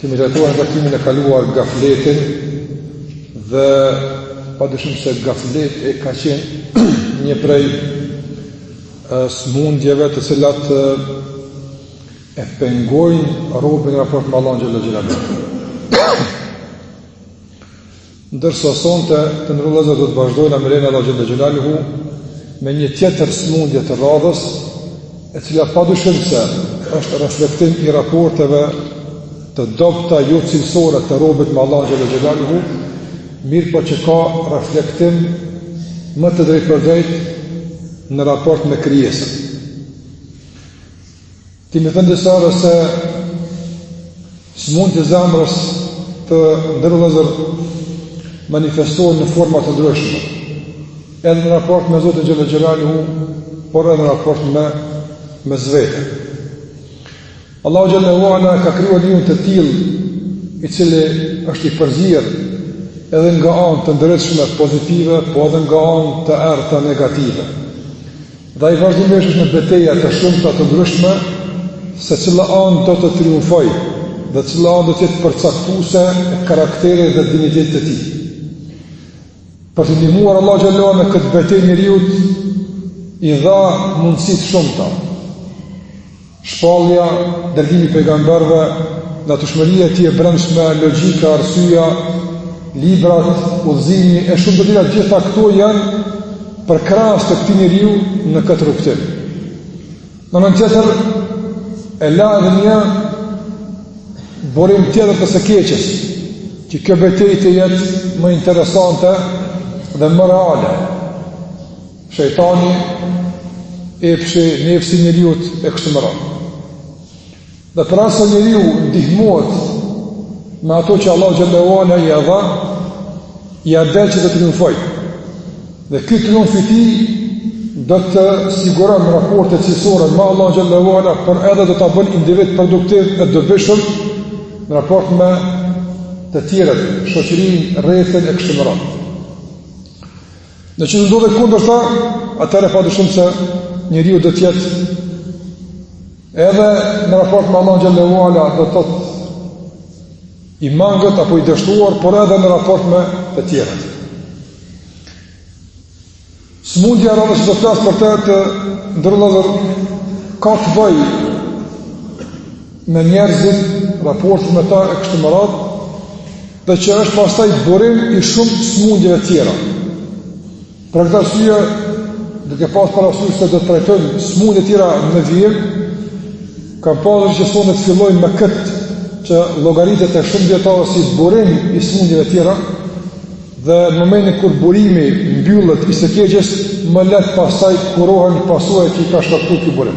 Kemi trajtuar në takimin e kaluar gafletin dhe pa dyshim se gafleti ka qenë një prej smundjeve të cilat e pengojnë robin në raport me Allahun xhele xhelaluhu. Ndërsa sonte të nderuar vëllezër do të vazhdojmë me lejen e Allahut xhele xhelaluhu me një tjetër smundje të radhës, e cila padyshim se është reflektim i raporteve të dobta jo cilësore të robit me Allahun xhele xhelaluhu, mirëpo që ka reflektim më të drejtpërdrejtë në raport me krijesën. Kemi thënë disa herë se sëmundjet e zemrës të nderuar vëllezër manifestohen në forma të ndryshme. Edhe në raport me Zotin xhele xhelaluhu, por edhe në raport me, mes vete. Allahu xhele ue ala e ka krijuar njeriun të tilë, i cili është i përzirë edhe nga anë të ndritshme pozitive, po edhe nga anë të errëta negative. Dhe ai vazhdimisht është në beteja të shumta të ndryshme se cila anë do të triumfojë dhe cila anë do të jetë përcaktuse e karakterit dhe dinjitetit të tij. Për t'i ndihmuar Allahu xhele ue ala në këtë betejë njeriut, i dha mundësi të shumta. Shpallja, dërgimi i pejgamberëve, natyrshmëria e tij e brendshme, logjika, arsyeja, librat, udhëzimi e shumë të tjera, të gjitha këto janë përkrahës të këtij njeriu në këtë rrugëtim. Në anën tjetër e la edhe një burim tjetër të së keqes, që kjo betejë të jetë më interesante dhe më reale. Shejtani, epshi, nefsi i njeriut e kështu me radhë. Dhe për aq sa njeriu ndihmohet me ato që Allahu xhele ue ala ia dha, ia del që të triumfojë. Dhe ky triumf i tij do të siguron raporte cilësore me Allahun xhele ue ala, por edhe do ta bën individ produktiv e dobishëm në raport me të tjerët, shoqërinë, rrethin e kështu me radhë. Në qoftë se ndodh e kundërta, atëherë padyshim se njeriu do të jetë edhe në raport me Allahun xhele ue ala do të jetë i mangët apo i dështuar, por edhe në raport me të tjerët. Smundja e radhës që do flas për të të nderuar vëllezër, ka të bëjë me njerëzit, raportet me ta e kështu me radhë, dhe që është pastaj burim i shumë sëmundjeve tjera. Për këtë arsye, duke pas parasysh se do të trajtojmë sëmundje tjera në vijim, kam pasur që sonte të fillojmë me këtë që llogaritet te shumë dijetarë si burim i sëmundjeve tjera, dhe në momentin kur burimi mbyllet i së keqes, më lehtë pastaj kurohen pasojat që i ka shkaktu ky burim.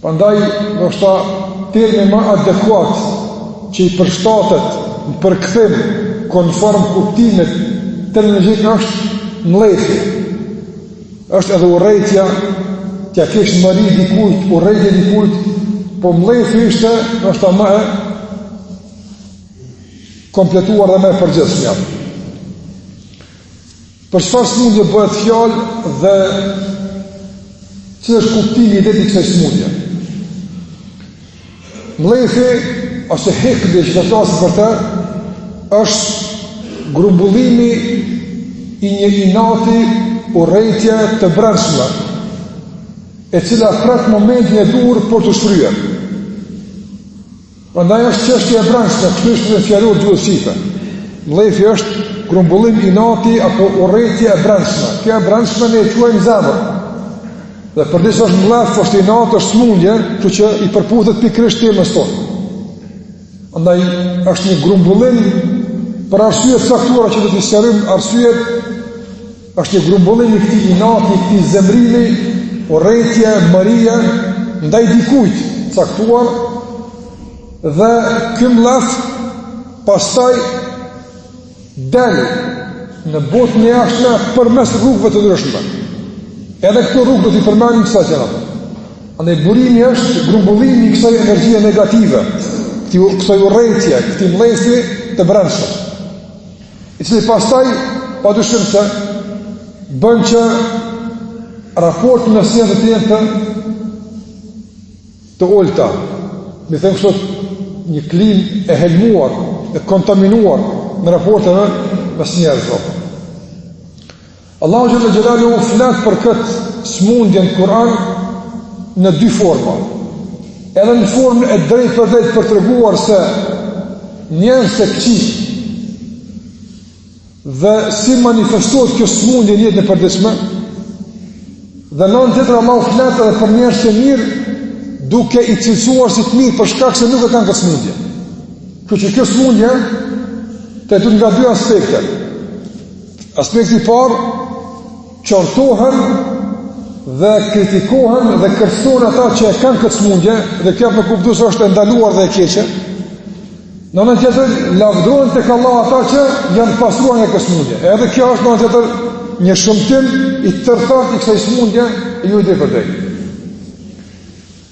Prandaj, ndoshta termi më adekuat që i përshtatet në përkthim konform kuptimit terminologjik është mllefi. Është edhe urrejtja, t'ia kesh mëri dikujt, urrejtje dikujt, po mllefi ishte ndoshta më e kompletuar dhe më e përgjithshme. Për çfarë sëmundje bëhet fjalë dhe cili është kuptimi i vetë i kësaj sëmundje? Mllefi ose hikdi që do të flasim për të është grumbullimi i një inati urrejtje të brendshme, e cila pret momentin e duhur për t'u shfryer. Prandaj është çështje e brendshme, kështu ishte në fjalor të gjuhës shqipe. Mllefi është grumbullim inati apo urrejtje e brendshme. Kjo e brendshme ne e quajmë zemër. Dhe përderisa është mllef, po është inat, është smundje, kështu që i përputhet pikërisht temës sonë. Andaj është një grumbullim për arsye të caktuara që do të sqarojmë arsyet Është një grumbullim i këtij inati, i këtij zemrimi, urrejtje, mërie ndaj dikujt caktuar dhe ky mllef pastaj del në botën e jashtme përmes rrugëve të ndryshme. Edhe këto rrugë do t'i përmendim kësaj gjëra. Andaj burimi është grumbullimi i kësaj energjie negative, këtij kësaj urrejtje, këtij mllefi të brendshëm. i cili pastaj pa dyshim se bën që raportet në shoqëri të jenë të të ulëta me thënë kështu një klim e helmuar e kontaminuar në raportet në mes njerëzve Allahu xhele xhelaluhu flet për këtë smundje në Kur'an në dy forma. Edhe në formën e drejtpërdrejtë për treguar se njerëzit e këqij dhe si manifestohet kjo smundje në jetën e përditshme dhe në anën tjetër Allahu flet edhe për njerëz të mirë duke i cilësuar si të mirë për shkak se nuk e kanë këtë smundje kështu që kjo smundje trajtohet nga dy aspekte Aspekti i parë, qortohen dhe kritikohen dhe kërcënohen ata që e kanë këtë smundje dhe kjo me kuptu se është e ndaluar dhe e keqe. Në anën tjetër, lavdërohen tek Allahu ata që janë pastruar nga kjo smundje. Edhe kjo është në anën tjetër një shëmtim i tërthortë i kësaj smundje e jo i drejtpërdrejtë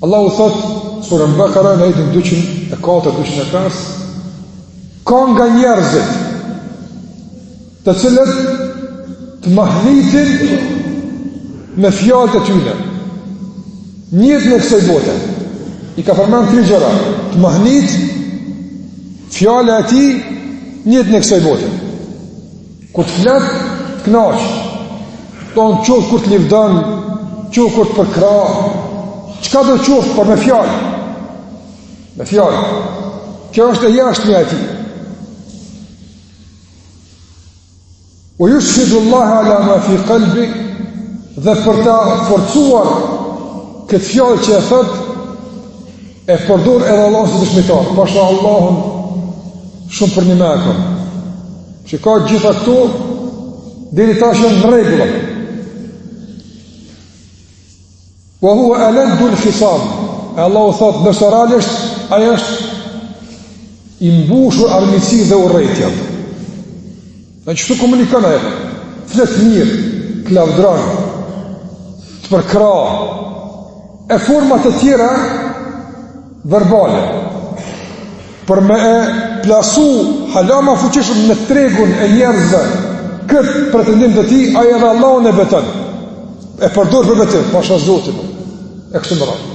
Allahu thot, sura Al-Baqara në ajetin 204-205, ka nga njerëzit të cilët të mahnitin me fjalët e tyre. Në jetën e kësaj bote i ka përmend tri gjëra, të mahnit fjala e tij në jetën e kësaj bote. Kur të flet, të kënaq. Qoftë kur të lavdon, qoftë kur të përkrah. Çkado qoftë por me fjalë? Me fjalë. Kjo është e jashtmja e tij. Ue jushhidu Allahe ala ma fi kalbihi dhe për ta forcuar këtë fjalë që e thotë E përdor edhe Allahun si dëshmitar. Pasha Allahun shumë për njëmend e kam. Se ka gjithë këtu, deri tash në rregull. Wa hua eleddul hisam. E Allahu thotë, ndërsa realisht, ai është i mbushur armiqësi dhe urrejtje. Kështu komunikon ai, flet mirë, të lavdron, të përkrah, e forma të tjera verbale, për me e plasu hala ma fuqishëm në tregun e njerëzve, këtë pretendim të tij, ai edhe Allahun e beton, e përdor për betim, pasha zotin, e kështu me radhë.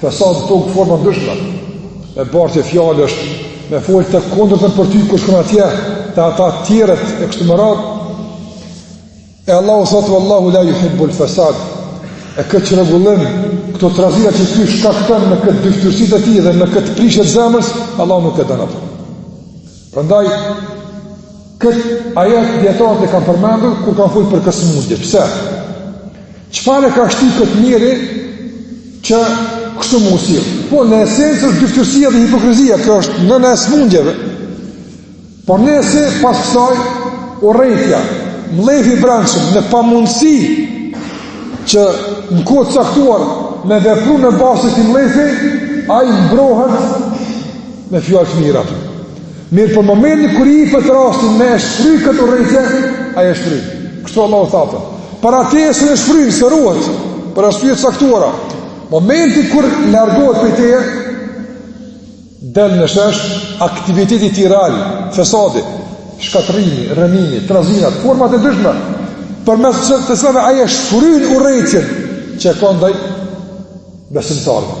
Fesad në tokë në forma të ndryshme, me bartje fjalësh, me folë të kundërtën për ty kur shkon atje, te ata tjerët e kështu me radhë, e Allahu thotë, uallahu la juhibbul fesad, e këtë çrregullim, këto trazira që ky shkakton me këtë dyftyrësi të tij dhe me këtë prishje të zemrës, Allahu nuk e don atë. Prandaj kët ajet dijetarët e kanë përmendur kur kanë folur për këtë smundje. Pse? Çfarë e ka shti kët njeri që kështu me u sjell? Po në esencë është dyftyrësia dhe hipokrizia, kjo është nëna e smundjeve. Por nëse pas kësaj urrejtja, mllefi i brendshëm në pamundësi që në kohë të caktuar me vepru në bazë të atij mllefi, ai mbrohet me fjalët e mira. Mirëpo momentin kur i jepet rasti me e shfry këtë urrejtje, ai e shfryn. Kështu Allahu tha te. Para teje s'e shfryn, se ruhet, për arsye të caktuara. Momentin kur largohet prej teje, del në shesh aktiviteti i tij real, fesadi, shkatërrimi, rrënimi, trazinat, format e ndryshme, përmes të cilave ai e shfryn urrejtjen që e ka ndaj besimtarëve.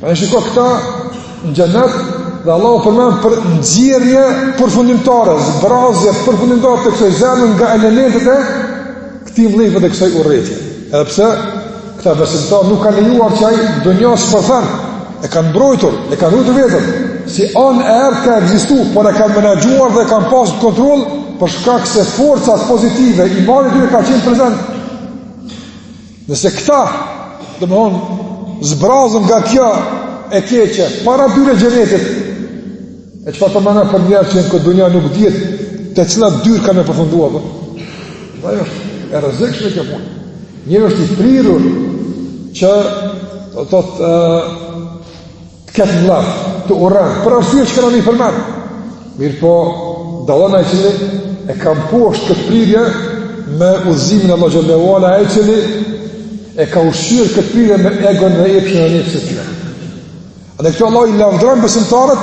Ani shikoji këta në xhenet dhe Allahu përmend për nxjerrje përfundimtare, zbrazje përfundimtare të kësaj zemre nga elementët e këtij mllefi dhe kësaj urrejtje. Edhe pse këta besimtarë nuk kanë lejuar që ajo ndjenjë të shpërthen, e kanë mbrojtur, e kanë ruajtur veten, si anë e errët ka ekzistuar, por e kanë menaxhuar dhe kanë pasur në kontroll për shkak se forca pozitive imani i tyre ka qenë prezent. Nëse këta, domethënë, zbrazen nga kjo e keqe, para dyerve të xhenetit, e çfarë të themi na për njerëz që në këtë dunja nuk dihet te cilat dyer ka me përfundu, apo? Ndaj është e rrezikshme kjo punë. Njeriu është i prirur që, do të të, Të ketë mllef, të urren, për arsye që kena me i përmend. Mirëpo, dallon ai i cili e ka mposht këtë prirje me udhëzimin e Allahut Xhele ue ala, ai i cili e ka ushqyer këtë prirje me egon dhe epshin e nefsit të tij. Andaj këta Allahu i lavdëron besimtarët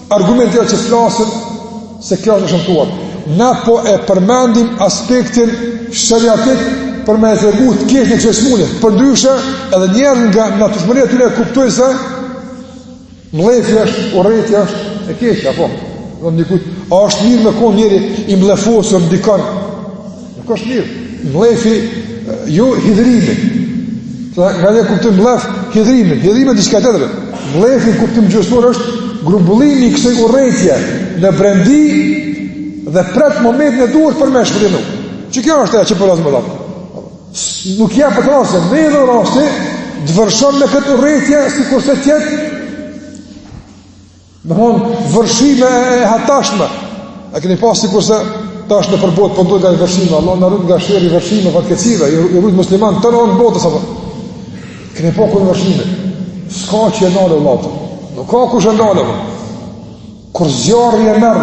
Argumentet janë që flasin se kjo është e shëmtuar. Na po e përmendim aspektin sheriatik për me e tregu të keqen e kësaj sëmundje. Përndryshe edhe njerëzit nga natyrshmëria e tyre e kuptojnë se mllefi është, urrejtja është e keqe, apo? Thuj dikujt, a është mirë me kon njeri i mllefosur në dikon Nuk është mirë. Mllefi, jo hidhërimi. Pra, nga ne kuptim mllef hidhërimi. Hidhërimi është diçka tjetër. Mllefi në kuptim gjuhësor është grumbullimi i kësaj urrejtje në brendi dhe pret momentin e duhur për me e shfry. Që kjo është ajo që po flasim, domethënë. Nuk ja përton se, me ardh rasti, të vërshon me këtë urrejtje sikurse tjetë Në mund vërshime e hatashme, e keni pa sikurse tash nëpër botë po ndodhin vërshime, Allahu na rujtë nga sherri i vërshimeve dhe fatkeqësive, i rujtë muslimanët në anë botës, apo. Keni pa kur vërshimi, s'ka që e nal, vëlla, nuk ka kush e nal e kur zjarri e merr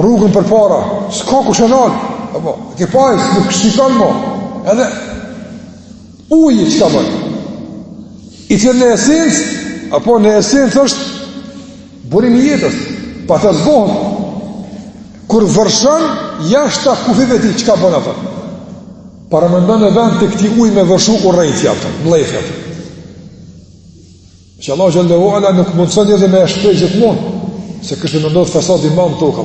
rrugën përpara, s'ka kush e nal, apo, e ke pa si, nuk shikon mo, edhe, Uji çka bën? I cili në esencë, apo në esencë është burim i jetës, pa të s'bohet. Kur vërshon, jashta kufijve tij, çka bën atëherë? Paramendo në vend të këtij uji me vërshu urrejtja apo mllefi. Që Allahu xhele ue ala nuk mundëson njeri me e shpreh gjithmonë, se kishte me ndodh fesad i madh në tokë,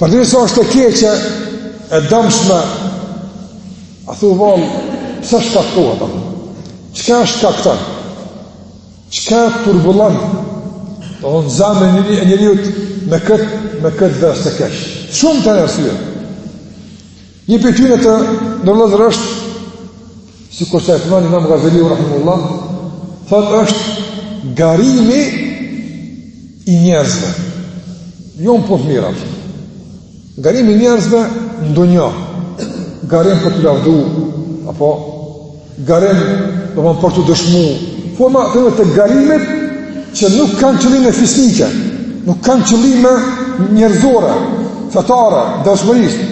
Përderisa është e keqe, e dëmshme, a thu vallë, pse shkaktohet atë? Çka e shkakton? Çka e turbullon? Domethënë zemrën e njeriut me këtë, me këtë ves të keq. Shumë të nësujë. Një prej tyre të nderuar vëllezër është sikurse e thon Imam Ghazali rahimullah, thotë është garimi i njerëzve. Jo në punë të mira. Garimi i njerëzve në dunja. Garim për t'u lavdu, apo Garim, domethënë për t'u dëshmu, forma të tjera të garimit që nuk kanë qëllime fisnike, nuk kanë qëllime njerëzore, fetare, dëshmërisht,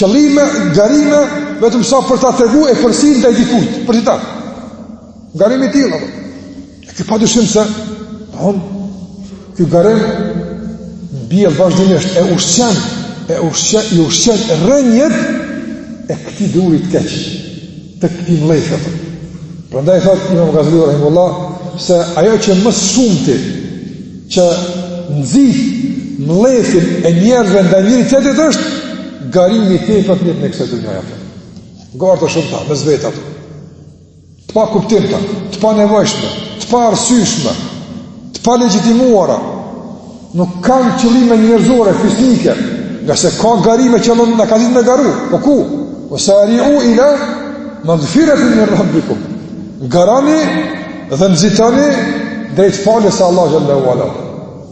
qëllime, garime, vetëm sa për ta tregu epërsinë ndaj dikujt, për që ta. Garime të tilla, dhe. E kjo pa dyshim se, domethënë, ky garim, mbjell vazhdimisht, e ushqen, e ushqen, i ushqen rrënjët e këtij druri të keq, të këtij mllefi. Prandaj thotë imam Ghazali, rahimullah, se ajo që më së shumti që nxit mllefin e njerëzve ndaj njëri-tjetrit është, garimi i tepërt në jetën e kësaj dunjaje, ato garat e shumta, mes vete, ato të pakuptimta, të panevojshme, të paarsyeshme, të palegjitimuara, nuk kanë qëllime njerëzore, fisnike, ngase ka garime që Allahu na ka nxitë me garu, po ku? Ve sariu ila magfiretin min rabbikum, garoni dhe nxitoni drejt faljes së Allahut xhele ue ala.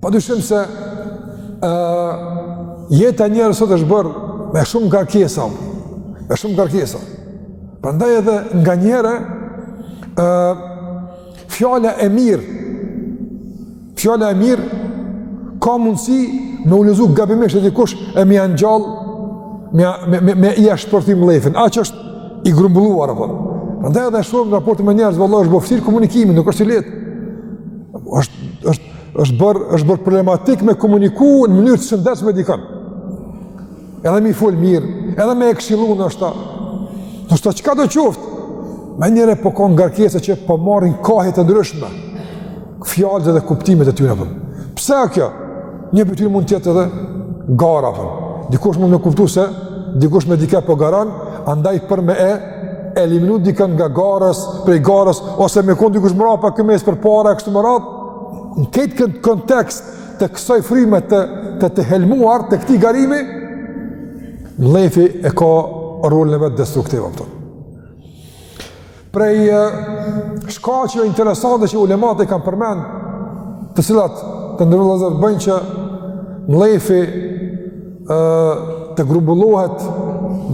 Pa dyshim se uh, jeta e njerëzve sot është bërë me shumë ngarkesa, me shumë ngarkesa. Prandaj edhe nganjëherë, uh, fjala e mirë, fjala e mirë, ka mundësi me u lexu gabimisht te dikush e me ia ngjall, me, me, me, me ia ashpërsu mllefin. Ai që është i grumbulluar, apo. Prandaj edhe shohim raportin me njerëz, vallahi është bo vështirë komunikimi, nuk është i lehtë. është, është është bërë është bërë problematik me komunikuar në mënyrë të shëndetshme me dikon. Edhe me i fol mirë, edhe me e kshillu ashtu. Do thotë çka do qoftë. Menjëherë po ka ngarkesa që po marrin kahe të ndryshme. Fjalët dhe kuptimet e tyre apo. Pse kjo? Një pyetje mund të jetë edhe gara apo. Dikush mund të kuptojë se dikush me dikë po garon, andaj për me e eliminu dikën nga garës, prej garës, ose me kon dikush mrapa dikush përpara, kështu me radhë, në këtë këtë kontekst të kësoj fryme të të, të helmuar të këtij garimi, mllefi e ka rolin e vet destruktiv. Për. Prej shkaqeve interesante që ulematë kanë përmend, të cilat të nderuar vëllezër bëjnë që mllefi e, të grumbullohet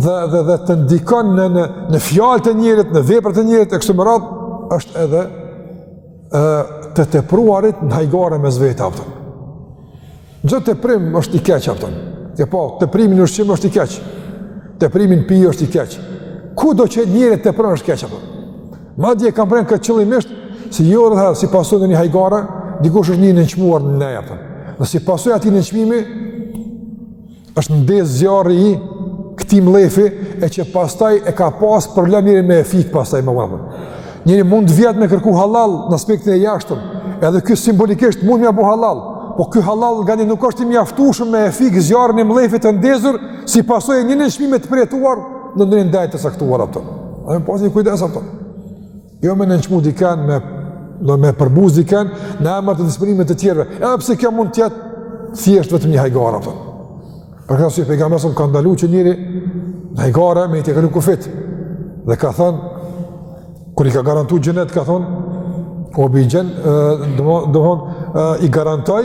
dhe, dhe, dhe të ndikon në, në, në fjalët e njerit, në veprat e njerit, e kështu me radhë, është edhe e, të të tepruarit në hajgare mes vete, apo. Çdo teprim është i keq, apo. E po, teprimi në ushqim është i keq. Teprimi në pije është i keq. Kudo që njeri e tepron është keq, apo. Madje e kam përmend këtë qëllimisht, se jo rrallëherë si pasojë e ndonjë hajgare, dikush është ndi i nënçmuar në ne, apo. Dhe si pasojë e atij nënçmimi, është ndez zjarri i këtij mllefi, e që pastaj e ka pas problem njeri me e fik pastaj ma vonë. Njeri mund të vijë me kërku hallall në aspektin e jashtëm, edhe ky simbolikisht mund me ia bo hallall, po ky hallall nganjëherë nuk është i mjaftushëm me e fik zjarrin e një mllefi të ndezur, si pasojë e një nënçmimi të përjetuar në një ndejë të caktuar apo. E me pas një kujdes apo. Jo me nënçmu diken, me, do me përbuz diken, në emër të disponimit të tjerëve. Edhe pse kjo mund të jetë thjesht vetëm një hajgare, apo. Për këtë arsye pejgamberi ka ndalu që njeri në hajgare me i tejkalu kufijt. Dhe ka thonë, kur i ka garantu xhenet, ka thonë, o bi gjen, do, do, do, i garantoj,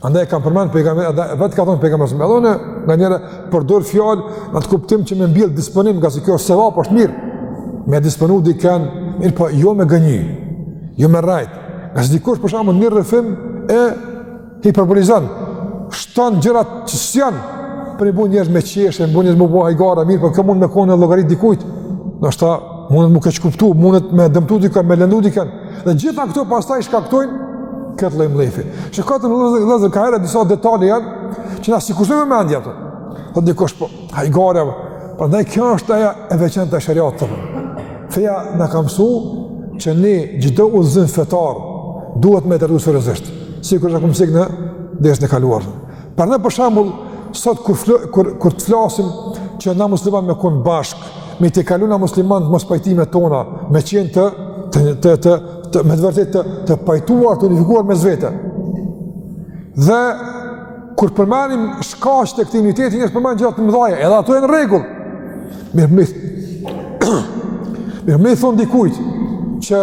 Andaj kam përmend pejgamber, edhe vetë ka thënë pejgamber se me thonë nganjëherë përdor fjalë në atë kuptim që me mbjell disponim, ngase kjo është sevap, është mirë. Me disponu dikën, mirëpo jo me gënjy. Jo me rrejt. Ngase dikush për shkak kur një rrëfim e hiperbolizon. Shton gjëra që s'janë për me i bo njerëz me qesh, me bo njerëz me bo hajgare, mirëpo kjo mund me konë në llogari të dikujt. Do të thotë, mundet me keqkuptu, mundet me dëmtu dikë me lëndu dikën. Dhe gjitha këto pastaj shkaktojnë këtë lloj mllefi. Shikoni vëllezër, vëllezër ka herë disa detaje janë që na sikurse me mendja ato. Po dikush po, hajgare. Prandaj kjo është ajo e veçantë e sheriatit. Feja na ka mësuar që ne çdo udhëzim fetar duhet me e trajtu seriozisht. Sikur të kumsik në dersin e kaluar. Pra ne për shembull, sot kur fl kur kur të flasim që na musliman me kon bashk, me i tejkalu na muslimanët mospajtimet tona, me qenë të, të, të, të, të me të vërtetë të, të pajtuar, të unifikuar mes vete. Dhe, kur përmenim shkaqet e këtij uniteti, njerëzit përmenin gjana të mëdhaja, edhe ato janë në rregull. Mirë me i, mirë me i thonë dikujt, që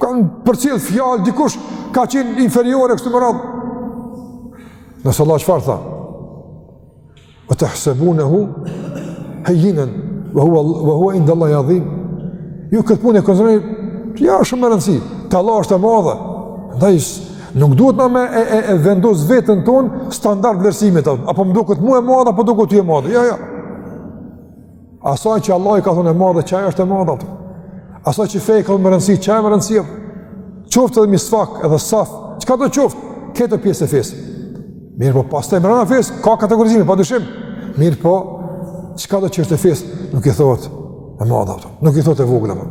Kanë përcjellë fjalë, dikush ka qenë inferiore kështu me radhë. Ndërsa Allahu çfarë tha? Ve tahsebunehu hejjinen, ve huve indallahi adhim. Ju këtë punë e konsideroni, jo shumë me rëndësi, te Allahu është e madhe. Ndaj, nuk duhet na me e, e, e vendos veten tonë standard vlerësimit, apo më duket mua e madhe, apo duket ju e madhe. Jo, jo. Asaj që Allahu i ka thonë e madhe, qajo është e madhe ato. Asaj që feja i ka thonë me rëndësi, qajo me rëndësi ato. Qoftë edhe misvak, edhe saf, çkado qoftë, këto pjesë e fesë. Mirëpo, pastaj mrena fesë, ka kategorizime, pa dyshim. Mirëpo, çkado që është e fesë, nuk i thohet e madhe ato, nuk i thohet e vogël ato.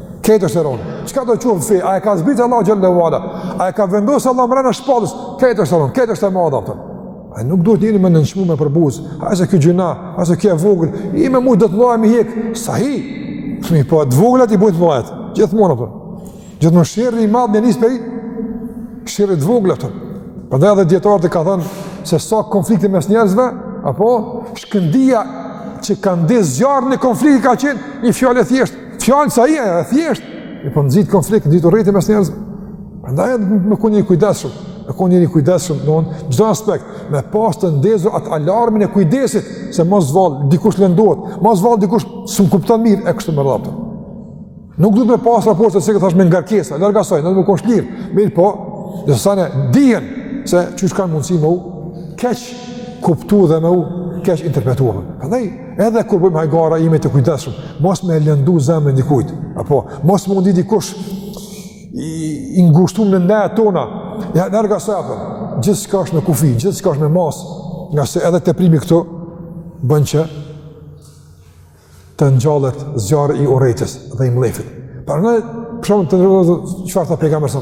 Kjo është e rondë. Çkado qoftë feje. A e ka zbritë Allahu xhel-le ve ala? A e ka vendosë Allahu mrena shpalljes? Kjo është e rondë. Kjo është e madhe, pëtër. A nuk duhet njeri me nënçmu me përbuz. A e se kjo gjuna, a e se kjo e vogël. I me mujtë edhe të mëdhat me i hekë. Sahi? Mirëpo, të voglat i bojnë të mëdha. Gjithmonë, pëtër. Gjithë më shirë i madhë një njësë për i. Shirë i të vogëlat, pëtër. Prandaj edhe dijetarët e kanë thënë se sa konflikte mes njerëzve, apo shkëndija që ka ndezë zjarr në konflikt ka qenë një fjalë e thjeshtë, Fjalë sado e thjeshtë, i po nxit konflikt, nxit urrejtje mes njerëzve. Prandaj me konë i kujdesshëm, me konë i kujdesshëm në çdo aspekt, me pas të ndezur atë alarmin e kujdesit se mos vallë dikush lëndohet, mos vallë dikush s'më kupton mirë e kështu me radhë. Nuk duhet me pas raporte sikur thashë me ngarkesa, larg asaj, duhet me konë shlirë. Mirëpo, do sene dihen se qysh kanë mundësi me u keqkuptu dhe me u keqinterpretu. Prandaj Edhe kur bëjmë hajgara, jemi të kujdesshëm, mos me lëndu zemrën dikujt. Apo, mos me u ndi dikush i, i ngushtuar në ndeja tona. Jo larg asaj apo. Gjithçka është me kufi, gjithçka është me masë, ngase edhe teprimi këtu bën që të ngjallet zjarri i urrejtjes dhe i mllefit. Prandaj, shikoni të nderuar çfarë tha pejgamberi sa.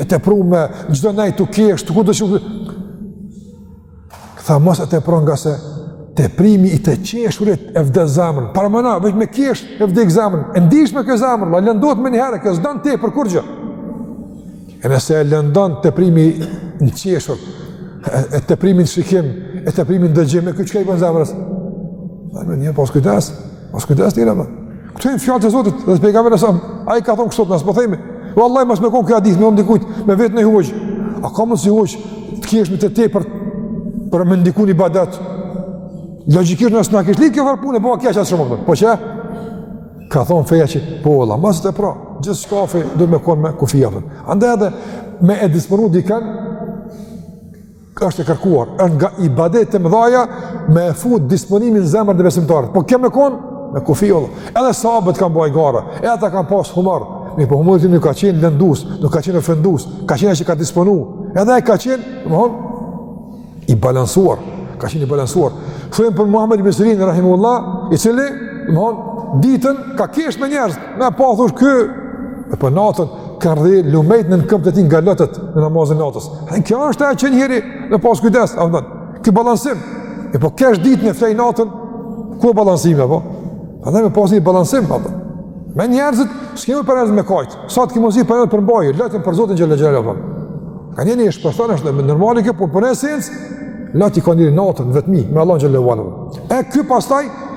e tepru me çdo ndejë të kesh, të ku të shumë, tha mos e tepro ngase teprimi i të qeshurit e vdes zemrën, parameno, veç me kesh e vdes zemrën, e ndieshme kjo zemra, lëndohet menjëherë, kjo s'don tepër kurgjë. E nëse e lëndon teprimi në qeshur, e teprimi në shikim, e teprimi në dëgjim, e kjo çka i bën zemrës? Në një pas kujtas, Mos kujdes tira më. Këto janë fjalët e Zotit dhe pejgamberi sa ai ka thon kështu pas po themi. Wallahi mos më kon kë hadith me i thon dikujt, me vet mu. A ka mos i hoj të kesh me të te për për më ndikun ibadet. Logjikisht nëse na kish lidh kjo punë, po ka qenë shumë mirë. Po çe? Ka thon feja që po valla, mos të pra. Gjithçka do me kon me kufi apo. Andaj edhe me e disponu di kan është e kërkuar, është nga ibadetet e mëdhaja me e fut disponimin në zemër të besimtarit. Po kjo me konë? Me kufi, Allah. Edhe sahabët kanë bërë gara, edhe ata kanë pasë humor. Mirëpo humori nuk ka qenë lëndus, nuk ka qenë ofendus, ka qenë e që ka disponu. Edhe e ka qenë, domethënë, i balansuar, ka qenë i balansuar. Shohim për Muhammed bin Sirin, Rahimehullah, i cili, domethënë, ditën ka kesh me njerës, Me pa thosh ky e po natën ka rri lumenjt në këmbët e tij nga lotët në namazin e natës. Ai kjo është ajo që njeri me pas kujdes, domethënë. Ky balancim, E po kesh ditën e flej natën ku është balancimi apo? A dhe me pas një balancim apo? Me njerëzit s'kemi për as me kajt. Sa të kemi zgjidhur për për mbajë, lotën për Zotin xhele xhelaluhu apo. Ka një një shpërthon është me normali kjo, por në esencë loti kanë natën vetëm me Allahun xhele. E kjo pastaj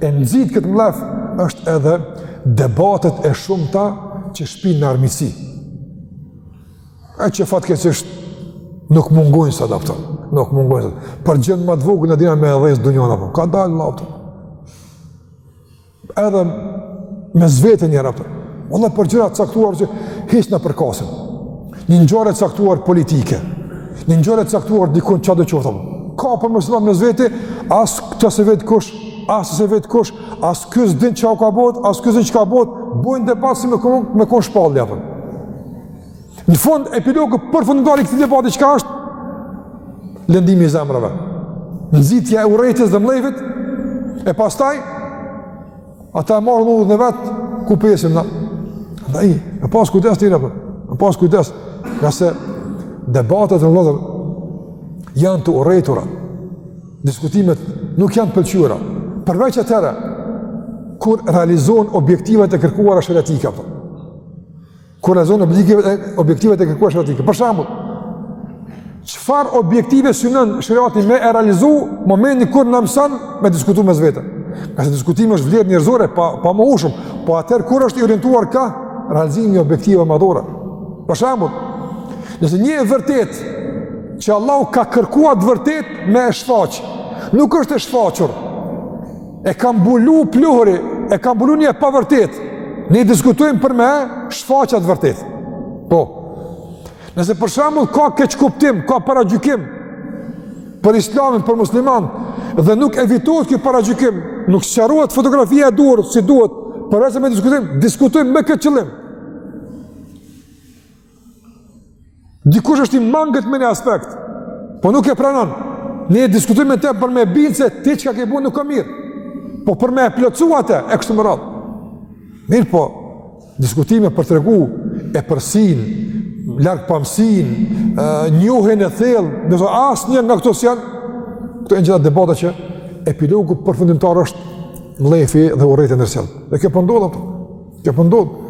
e nxit këtë mllef është edhe debatet e shumta që shpin në armiqësi. A që fatkeqësisht nuk mungojnë sa dafton, nuk mungojnë. Për gjanë më të vogël na dina me e dhez dunjanë apo. Ka dalë laftë. Edhe mes veten një raptor. Valla për gjëra të caktuar që hiç s'na përkasin. Një ngjarje e caktuar politike, një ngjarje e caktuar dikun çka do qoftë. Ka për mësuar mes vete, as këtë s'e vet kush, as s'e vet kush, as ky s'din çka u ka bo, as ky s'din çka u ka bo, bojnë debat si me kon me kon shpallja apo. Në fund epilogu përfundimtar i këtij debati çka është? Lëndimi i zemrave. Nxitja e urrejtjes dhe mllefit e pastaj Ata e marrë në udhën e vet ku pësojmë na. Na i, e pas kujdes ti apo? E pas kujdes. Ngase debatet o vëllezër janë të urrejtura. Diskutimet nuk janë pëlqyera. Përveç atëherë kur realizohen objektivat e kërkuara sheriatike apo. Kur realizon objektivet e objektivet e kërkuar sheriatike. Për shembull, çfarë objektive synon sheriati me e realizu momentin kur na mëson me diskutu mes veten. Ngase diskutimi është vlerë njerëzore pa pa mohushëm, po atëherë kur është i orientuar ka realizimi i objektive madhore. Për shembull, nëse një e vërtet që Allahu ka kërkuar të vërtet me e shfaq, nuk është e shfaqur. E ka mbulu pluhuri, e ka mbulu një e pavërtetë. Ne diskutojmë për me shfaq atë vërtetë. Po, nëse për shembull ka keqkuptim, ka paragjykim për islamin, për musliman, dhe nuk evitohet kjo paragjykim, nuk sqarohet fotografia e duhur, si duhet, pra nëse ne diskutojmë, diskutojmë me këtë qëllim. Dikush është i mangët me një aspekt, po nuk e pranon. Ne diskutojmë me te për me bind se ti çka ke bo nuk o mirë. Po për me e plotësu ate, e kështu me radhë. Mirëpo, diskutime për tregu epërsinë, largpamësinë, njohjen e thellë, nëse asnjë nga këto s'janë, këto janë gjitha debate që epilogu përfundimtar është mllefi dhe urrejtja e ndërsjellë. Dhe kjo po ndodh, po Kjo po ndodh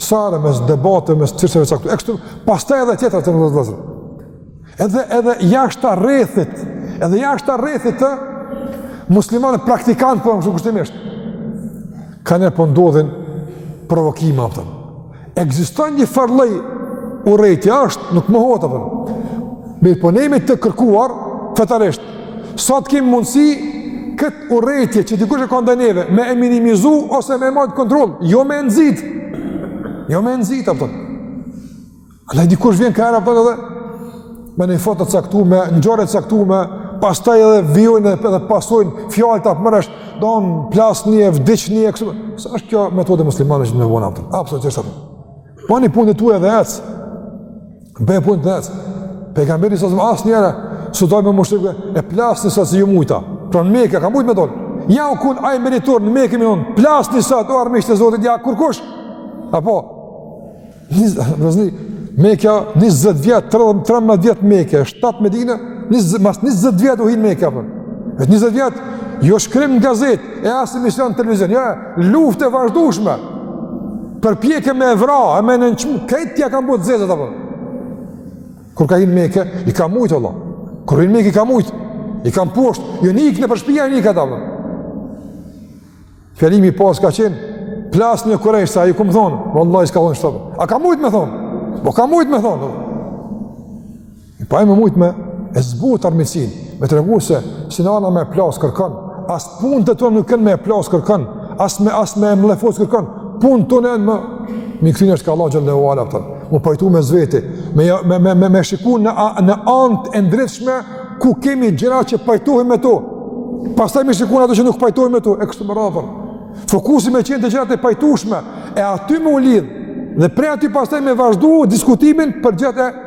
sa herë mes debateve, mes çështjeve të caktuara. Ekse pastaj edhe tjetra të nderuar vëllezër. Edhe edhe jashtë rrethit, edhe jashtë rrethit të muslimanëve praktikantë po ashtu kushtimisht. Kanë po ndodhin provokime apo. Ekziston një farë lloj urrejtje është, nuk mohohet apo. Mirëpo ne jemi të kërkuar fetarisht Sa t'kemi mundësi këtë urrejtje që dikush e ka ndaj neve me e minimizu ose me e marrë kontroll, jo me nxit. Jo me nxit apo. Ala dikush vjen kupton edhe me një foto të caktuar, me ngjarje të caktuar, pastaj edhe vijojnë edhe, edhe pasojnë fjalë të apmërash, don plasni e vdisni e kështu. Sa është kjo metodë muslimane që më vonë apo? Absolutisht apo. Boni punët tuja dhe ec. Bëj punët e ec. Pejgamberi sa zëm asnjëherë s'doli me mushrikë, e plasni se ju mujta. Pra në Meke, ka mujtë me thonë. Ja u kun ajë meritor në Meke me thonë, plasni sa, o armiqtë e Zotit, ja kurkush. Apo, njës, vëzni, Meke, njëzet vjet, 13 vjet Meke, 7 Medina, njës, mas njëzet vjet u hi n'Meke, apo. Vetë njëzet vjet, jo shkrim në gazetë, e as emision televizion, jo, luftë e vazhdushme, përpjekje me e vra, e me nënçmu, krejt ia kanë bo t'zezat, apo. Kur ka hi n'Meke, i ka mujtë, Allah. Kur hini n'Meke, i ka mujtë. I kanë poshtë, jo një ikë nëpër shpia, një ikë atë, apo. Fjalimi i parë s'ka qenë, plasni kurejsh, se ju kam thonë, vallahi s'ka thonë ashtu. A ka mujtë me thonë? Po ka mujtë me thonë, I pa e me mujtë me e zbut armiqsinë, me tregu se s'jena na me e plas kërkan, as punët tona nuk jan me e plas kërkan, as me, as me e mllefos kërkan, punët tona jan me i kthy njerëzit ka Allahu xhele ue ala, kupton, m'u pajtu mes veti, me, me, me, me, me shiku në, në anët e ndritshme, ku kemi gjëra që pajtohemi me to, pastaj me shiku në ato që nuk pajtohemi me to, e kështu me radhë, fokusi me qenë te gjërat e pajtushme, e aty me u lidh, dhe prej aty pastaj me vazhdu diskutimin për gjërat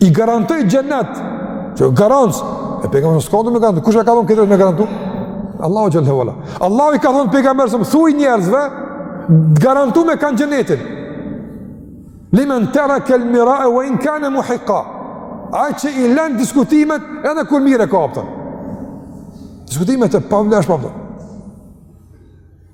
I garantoj xhenetin. Kjo garanc. E pejgamberi s'ka ndonjë garancë. Kush e ka thënë këtë me garantu? Allahu xhele ve ala. Allahu i ka thënë pejgamberit a.s. thuaj njerëzve, garantum e kanë xhenetin. Limen terekel mirae ve in kane muhika. Atij që i len diskutimet edhe kur mirë e ka, a kupton. Diskutimet e pavlefshme, a kupton.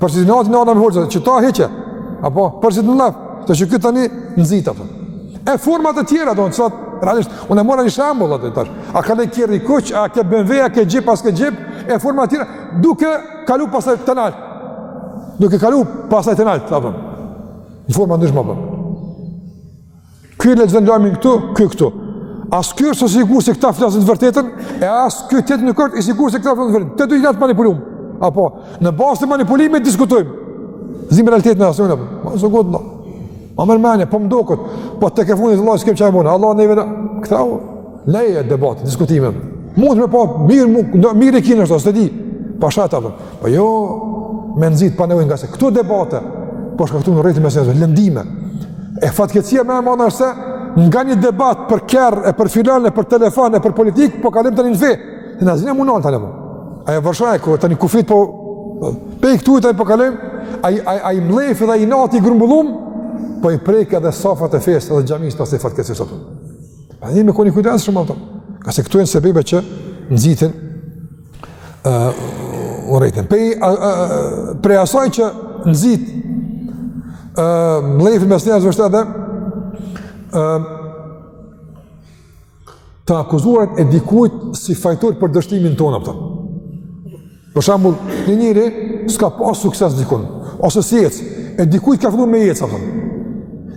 Për inati arën hërgjët, që ta heqë, apo, për si të në lefë, të që këtë tani nxit, apo. E format e tjera, domethënë, realisht, unë e mora një shambull, atë, tash. a ka le kerri i kuq, a ke BMW, a ke gjip, a ke gjip, e forma tjera, duke kalu pastaj te nalt, duke kalu pastaj te nalt, apo, në forma ndryshme, apo. Ky lexon lajmin këtu, ky këtu. As ky është i sigurt se këta flasin të vërtetën, e as ky tjetër nuk është i sigurt se këta flasin të vërtetën. Të dy janë të manipulum. Apo në bazë të manipulimit diskutojmë. S'dimë realitetin as unë. Po so god. Ma merr mendja, po më dokët, po tek e fundit Allah s'kem qaj mune, Allah neve në, këta u, leje debate, diskutime, mund me pa, mirë, mirë e kinë është, së të di, pa shatë, Po jo me nxit pa nevojë nga se këto debate po shkaktojnë urrejtje mes njerëzve, lëndime. E fatkeqësia më e madhe është se nga një debat për kerr e për filan e për telefon e për politikë po kalojmë tani në fe. Në asnjë mund tani po. Ai vërshoi ku tani kufit po pe këtu tani po kalojmë. Ai ai ai mllefi dhe inati i grumbullum po i prek edhe safat e fesë dhe xhamisë pastaj fatkeqësisht sot. Prandaj me kanë kujdes shumë ato. Nga se këto janë sebebe që nxitin uh, urrejtjen. Prej, uh, uh, prej asaj që nxit uh, mllefin mes njerëzve është edhe uh, të akuzuarit e dikujt si fajtor për dështimin tonë, kupton. Për shambull, një njëri s'ka pas sukses dikun, ose s'i ec, e dikujt ka fillu me i ec, kupton.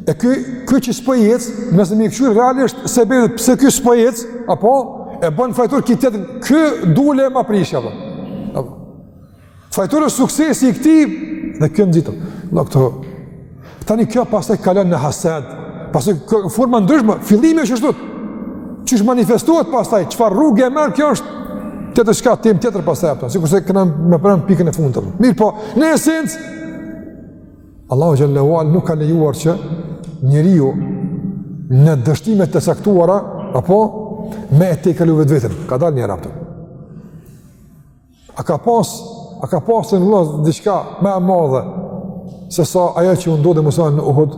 E ky, ky që s'po i ec, nëse me e këqyrë realisht, sebebin pse ky s'po i ec, apo, e bën fajtor këtë tjetër, ky dul e ma prishi, apo. Po. Fajtor është suksesi i këtij, dhe kjo nxit. Në këto, tani kjo pastaj kalon në hased, pastaj në forma ndryshme, fillimi është këtu, qysh manifestohet pastaj, çfarë rrugë e merr, kjo është tjetër çka, temë tjetër pastaj, sikurse kena me përmend pikën e fundit. Mirëpo, në esencë, Allahu xhele ve ala nuk ka lejuar që njeriu në dështimet e caktuara apo me e tejkalu vetveten, ka dalë ne, a kupton. A ka pas, a ka pas, vëllezër diçka më e madhe se sa ajo që u ndodhi muslimanëve në Uhud?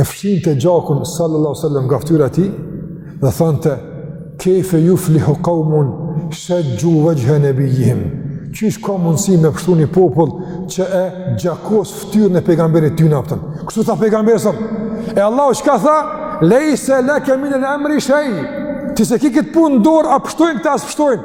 e fshinte gjakun sallallahu sallam nga ftyra e tij dhe thante kejfe juflihu kaumun shexhxhu vexhhe nebijjihim qysh ka mundësi me pështu një popull që e gjakos ftyrën e pejgamberit tyne a kupton kështu tha pejgamberi alejhi selam e Allahu çka tha lejse leke minel emri shej ti s'e ki këtë punë n'dorë a pështojnë këta a s'pështojnë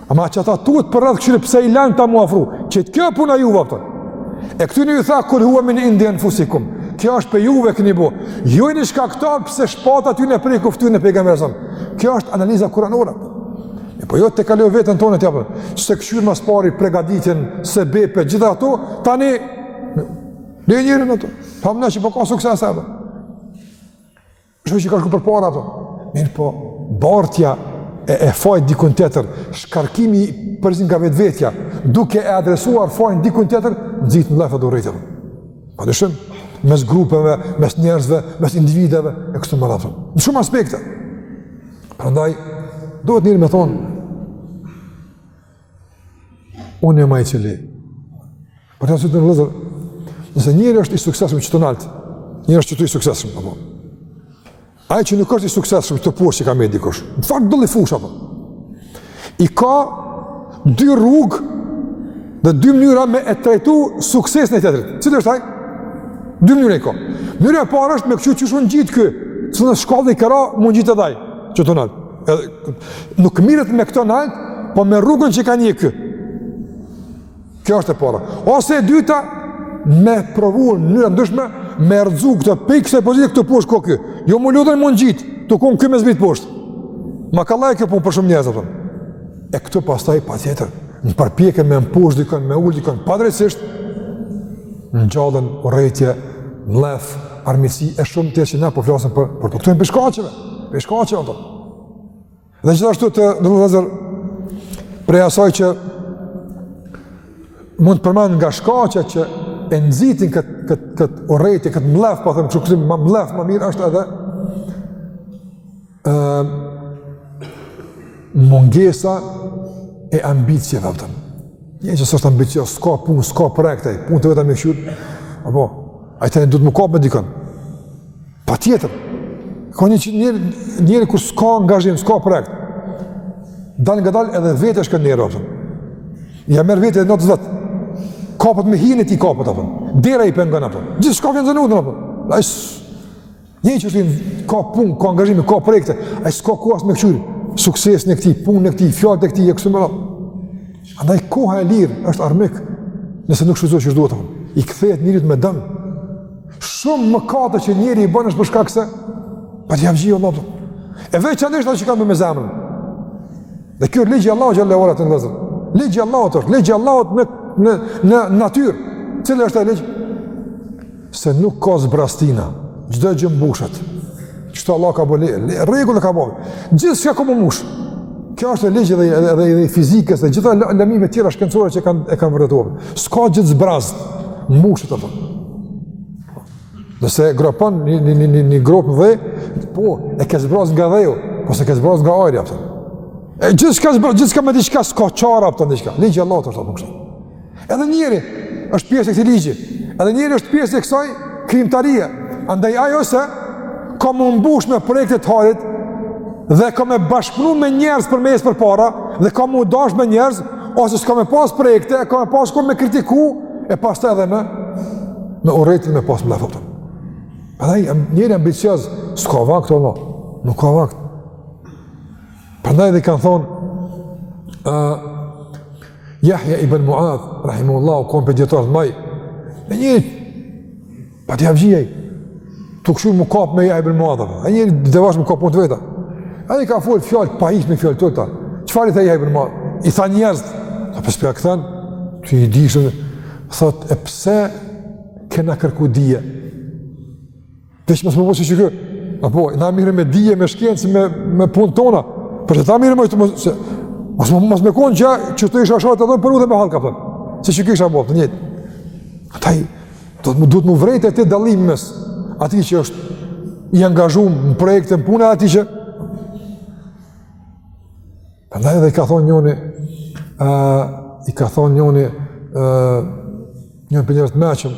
Ama që ata duhet për rrëdhë këshirë, pse i lanë ata mu afru, që të kjo puna ju vë, E këtyne ju tha, kul huve min indi enfusikum, kjo është prej juve keni bo, ju jeni shkaktar pse shpata e tyne preku ftyrën e pejgamberit alejhi selam. Kjo është analiza kuranore. E po jo të kalio veten tonë të jabën, se këshirë ma s'pari përgatitjen, sebepet, gjitha ato, tani, në njërën ato, pa mëna që po ka sukses edhe. Kështu që ka shku përpara ato. Mirëpo, bartja e, e fajit dikun tjetër, shkarkimi përzin nga vetvetja, duke e adresuar fajin dikun tjetër, nxit mllef dhe urrejtje. Pa dyshim, mes grupeve, mes njerëzve, mes individeve, e kështu me radhë. Në shumë aspekte. Prandaj, duhet njeri me thonë, unë e majë qëli, Për arsye, të nderuar vëllezër, nëse njëri është i suksesshëm qetu nalt, njëri është qetu i suksesshëm, apo. Ai që nuk është i suksesshëm qetu poshtë që ka me dikush, në fakt bëllë i fushë, apo. I ka dy rrugë dhe dy mënyra me e trajtu suksesin e tjetrit. Cila është ajo? Dy mënyra i ka. Mënyra e parë është me kqyr qysh u ngjit ky, që në shkallë i këra mu ngjit edhe ai, qetu nalt. Nuk merret me këtë nalt, po me rrugën që ka ndjek. Kjo është e para. Ose e dyta, me provu në mënyra të ndryshme me rrëzu këtë pi kësaj pozite këtu poshtë ku ky. Jo mu lodh e mu ngjit, tu kon ky me zbrit poshtë. Ma kollaj kjo punë për shumë njerëz a kupton. E këtu pastaj patjetër, në përpjekje me mposht dikon, me ul dikon padrejtësisht ngjallen urrejtje, mllef, armiqësi e shumë tjera që na po flasim për për këto pi shkaqeve, pi shkaqeve ato. Dhe gjithashtu të nderuar vëllezër prej asaj që mund të përmend nga shkaqet që e nxitin këtë kët, kët urrejtje, këtë mllef, pa po thom që kësim ma mllef, ma mirë, është edhe uh, mungesa e ambicieve, dhe vetëm. Një që s'është ambicioz, s'ka punë, s'ka projekte, punë të veten e kështu, apo, ai tani duhet mu kap me dikon, Pa tjetër, ka një njeri, njeri kur s'ka angazhim, s'ka projekt, dalngadalë edhe vetë është keq njeri, apëtëm. Ja merë vetë edhe në të zëtë, kapët me hinit i kapët, apëtëm. Dera i pengon, apëtëm. Gjithçka kënë zënudën, apëtëm. Ai, një që është i ka punë, ka angazhim, ka projekte, ai s'ka ku as me këqyri, sukses në këti, punë në këti, fjalë në këti, e kështu me radhë. Andaj koha e lirë është armik, nëse nuk shfrytëzohet qysh duhet, apëtëm. I kthehet njerit me dëm, Shumë mëkate që njeri i bënë është për shkak se, pa tjavgji, o Allah. E veçanërisht ato që kanë bëj me zemrën. Dhe kjo është ligji i Allahut që le orat e në vëzër. Ligji i Allahut është, ligji i Allahut në, në, në natyrë. Cili është ai ligj? Se nuk ka zbrastina, çdo gjë mbushet. Kështu Allahu ka bërë, rregull e ka bërë. Gjithçka ka me u mush. Kjo është ligji dhe edhe edhe edhe i fizikës dhe gjitha lëmive tjera shkencore që kanë e kanë vërtetuar. S'ka gjë të zbrazët, mushet ato. Nëse gropon një një një një, një gropë dhe po e ke zbraz nga dheu, po s'e ke zbraz nga ajri ato. E gjithçka zbraz, gjithçka me diçka s'ka çare ato diçka. Ligji i Allahut është ato po kështu. Edhe njeri është pjesë e këtij ligji. Edhe njeri është pjesë e kësaj krijimtarie. Andaj ai ose ka me u mbush me projekte të hajrit dhe ka me bashkëpunu me njerëz për me ec përpara dhe ka me u dash me njerëz ose s'ka me pas projekte, ka me pas kur me kritiku e pastaj edhe me, me urrejt, me pas me luftu. Andaj njeri ambicioz s'ka vakt apo nuk ka vakt. Prandaj dhe kanë thonë, uh, Jahja ibn Muadh, rahimehullah, u konë prej dijetarëve të mdhaj, e njëri, pa tjavgji ai, dëshu me u kap me Jahja ibn Muadh, e njëri dhe vashë me u kap me të veta. Ai i ka fol fjalë, pa ishë me fjalë të ta, çfarë i tha Jahja ibn Muadh? I tha njerëz, a pe s'po ia kthen, që i dishën, thot, e pse kena kërku dhije? Dhe që mësë më posë që kë, apo, na mirr me dhije, me shkencë, me, me punë tona, për që ta mirë më që të më, se, mos me, mos me konë që, që të isha shatë edhe për u dhe me halka, për, se ç'u kisha bërë, të njëtë. Andaj, do të më duhet me vrejt atë dallim mes atij që është i angazhum në projekte në punë, atij që, prandaj edhe i ka thonë njoni, uh, i ka thonë njoni, uh, njën për njërët meqëm,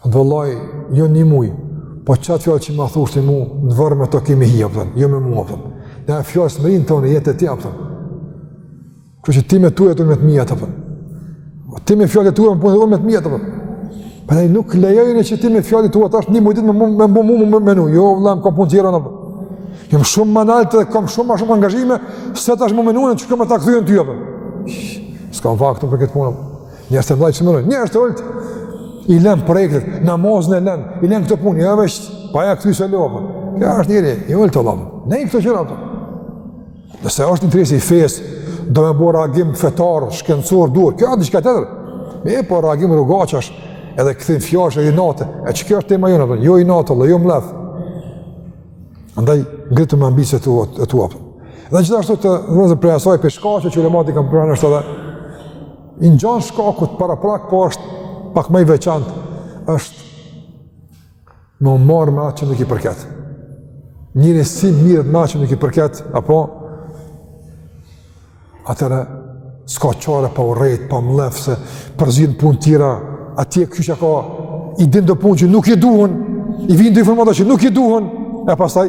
Vëlla, jo një muj, po qatë fjalë që ma thusht i mu, në vërë me të kemi hi, apëton, jo me mu, apëton. Në e fjala s'e mërrin tonë, jetë e ti, apëton. Kërë që ti me tuat, e me të mija, apëton. Ti me fjalë e tua më punë dhe unë me të mija, apëton. Për dhe nuk lejojnë e që ti me fjalët tua tash një muj ti me mu me mu me me menu, jo vlla, kam punë tjera. Jam shumë më naltë dhe kam shumë ma shumë angazhime, se tash me menu unë çka me ta kthy ty, apë. S'kam vakt u për këtë punë, Njerëz të vllajë çmurë, njerëz të ulët i lën projektet, namazin e lën, i lën këto punë, ja veç pa ja kthy llafin. Kjo është njeri, i ulët të vëmë. Në këto gjëra ato. Nëse është interesi i fesë, do me bo reagim fetar, shkencor, duhet, kjo është diçka tjetër. Mirëpo reagim rrugaçash, edhe kthim fjalë e inat, e çka është tema jona, jo inat, jo mllef. Andaj ngriti ambicie të tuat, të tuat. Dhe gjithashtu të ndershëm vllezër prej shkaqeve që ulemat i kanë përmend është edhe I ngjan shkakut paraprak po është pak më i veçantë, është me u marr me atë që nuk i përket. Njeri si merret me atë që nuk i përket, epo atëherë s'ka çare pa urrejt, pa mllefse, përzin punë tjera, atje kyçet ka i din do punë që nuk i duhen, i vijnë do informata që nuk i duhen, e pastaj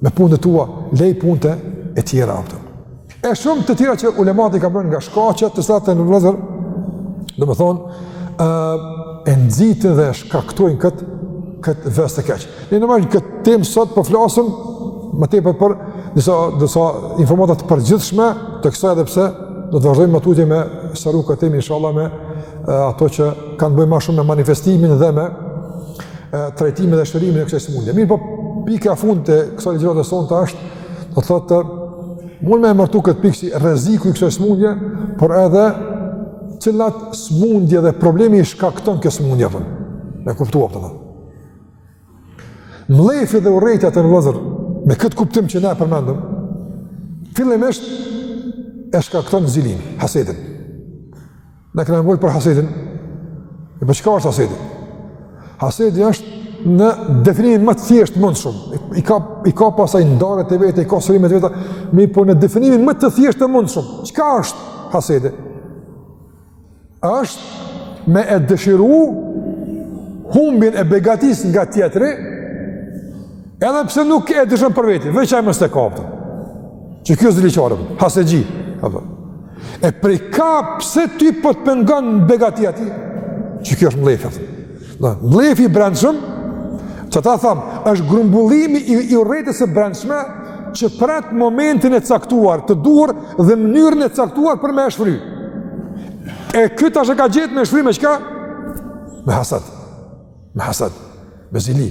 me punët tua, lej punët e tjera ato. E shumë të tjera që ulemat i kanë përmend nga shkaqet të cilat, vllezër, domethonë, uh, e nxitin dhe e shkaktojnë këtë kët ves të keq. Ne në këtë temë sot po flasëm, më tepër për disa, disa informata të përgjithshme të kësaj edhe pse, do të vazhdojmë më tutje me shtru këtë temë, inshallah me uh, ato që kanë të bëjnë ma shumë me manifestimin dhe me trajtimin dhe shërimin e kësaj sëmundje. Mirëpo, pika fundit e kësaj ligjërate sonte është, do të thotë, mund me e emërtu këtë pikë si rreziku i kësaj sëmundje, por edhe cilat sëmundje dhe probleme i shkakton kjo sëmundje, fun, me kuptu do të thotë. Mllefi dhe urrejtja vllezër, me këtë kuptim që ne e përmendëm, fillimisht e shkakton zilinë, hasetin. Ne kena ngu për hasedin, e po çka është hasedi? Hasedi është në definimin më të thjeshtë të mundshëm, i ka, i ka pastaj ndarjet e veta, i ka sqarimet e veta, mirëpo në definimin më të thjeshtë të mundshëm, çka është hasedi? është me e dëshiru humbjen e begatisë nga tjetri, edhe pse nuk e dëshiron për veti, veç e mos ta ka ai. Qekjo ziliqar, hasetçi, E prej ka pse ty po të pengon begatia e tij? Qekjo është mllefi. Mllefi i brendshëm, që ta them, është grumbullimi i, i urrejtës së brendshme që pret momentin e caktuar të duhur dhe mënyrën e caktuar për me e shfry. E ky tash e ka gjetë me e shfry me çka? Me haset. Me hasad, me zili.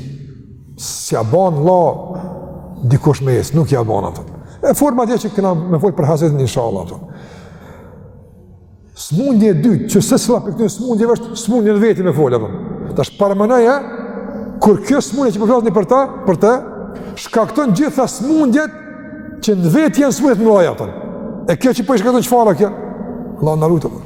S'ja ban hallall dikush me e pasë, nuk ja ban hallall. E forma tjera që kena me folë për hasedin, insha Allah, ato. Smundje e dytë, që s'e solla për këtë smundje, është smundje në veti me folë, ato. Ta është paramenaja, kur kjo smundje që po flasim për ta, për ta, shkakton gjitha smundjet që në veti janë smundjet në laja, ato. E kjo që për po shkakton që fara kjo, Allah na rujtë, ato.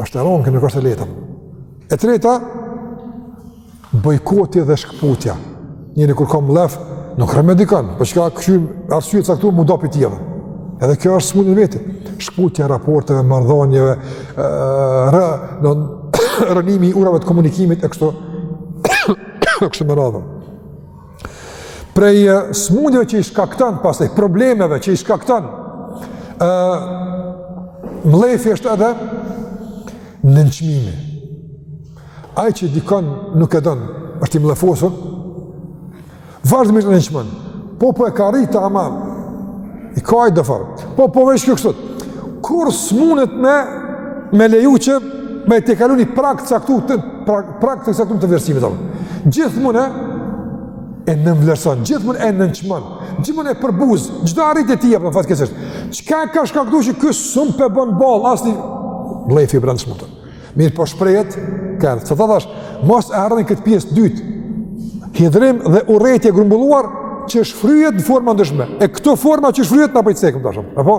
Është e rëndë, nuk është e lehtë. E treta, bojkoti dhe shkputja. Njëri kur ka mllef, nuk rrin me dikan, po ka kështu arsye caktume, u nda pi tjetrit. Edhe kjo është smundje n'veti. Shkputja raporteve, marrëdhënieve, rë, do rënimi i urave të komunikimit e kështu. Kështu me radhë. Prej smundjeve që i shkakton pastaj problemeve që i shkakton ë mllefi është edhe nënçmimi. Ai që dikon nuk e don, është i mllefosur. Vazhdimisht e nënçmon. Po po e ka arrit, ama I ka ai do far. Po po veç kështu. Kurrë s'munet me me leju që me ta kalu ni prag të caktuar të prag, prag të caktuar të vlerësimit tonë. Gjithmonë e nënvlerëson, gjithmonë e nënçmon. Gjithmonë e përbuz, çdo arritje të tij apo fatkeqësisht. Çka ka shkaktuar që ky s'mun pe bën ballë, asht ni mllef i brendshëm aty. Mirëpo shprehet, kur, se të thash, mos e harroni këtë pjesë të dytë, hidhërim dhe urrejtje e grumbulluar, që shfryhet në forma të ndryshme, e këto forma që shfryhet na po i cekim tash, apo?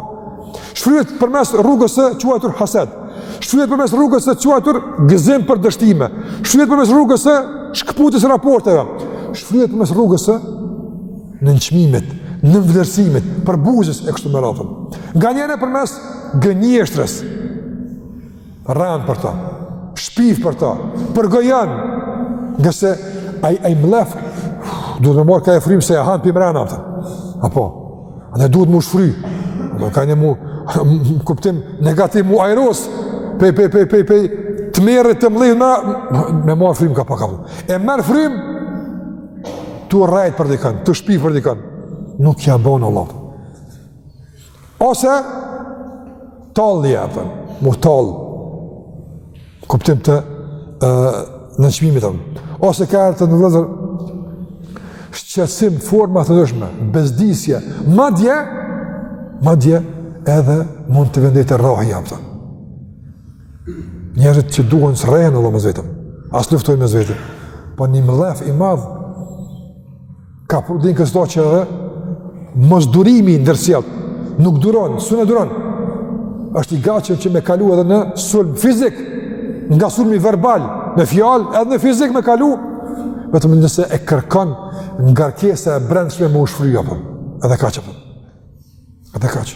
Shfryhet përmes rrugës së quajtur hased, shfryhet përmes rrugës së quajtur gëzim për dështime, shfryhet përmes rrugës së shkëputjes së raporteve, shfryhet përmes rrugës së nënçmimit, nënvlerësimit, përbuzjes e kështu me radhë. Nganjëherë përmes gënjeshtrës, rren për ta, shpif për ta, përgojon, gjasë ai ai mllef, duhet me marrë kah frymë se e han përmrena atë. Apo, e duhet me shfry. Do ka një mu kuptim negativ mu ajros, pe pe pe pe pe të me e lanë me me marrë frymë ka pak apo. E merr frymë tu rrejt për dikën, tu shpif për dikën. Nuk ja bën Allah. Ose tallje apo m'u tall. Kuptim të ë nënçmimit apo. Ose ka ardhur në vëzër shqetësim forma të ndryshme, bezdisje, madje madje edhe mund të ven deri te rrahja apo. Njerëzit që duhen s'rrehen, vallahi, mes veti. As luftojnë mes veti. Po një mllef i madh Ka pru deri këtu që edhe mosdurimi i ndërsjellë, nuk duron, s'un e duron, është i gatshëm që me kalu edhe në sulm fizik, nga sulmi verbal, me fjalë, edhe në fizik me kalu, vetëm nëse e kërkon ngarkesa e brendshme me u shfry, edhe kaq, edhe kaq.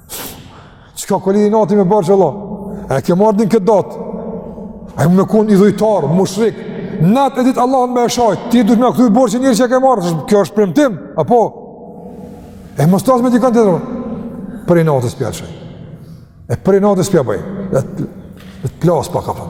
Çka ka lidhje inati me borxh Allah? E ke marrë din këtë datë. A me kon idhujtar, mushrik. Natë e ditë Allahun me e sha. Ti duhet me kthy borxh njeri që e ke marrë. Kjo është premtim, apo? E mos tash me dikon tjetër. Për i natës pjaqë. E prej inatit s'po ia kthej. Le të plas po kupton.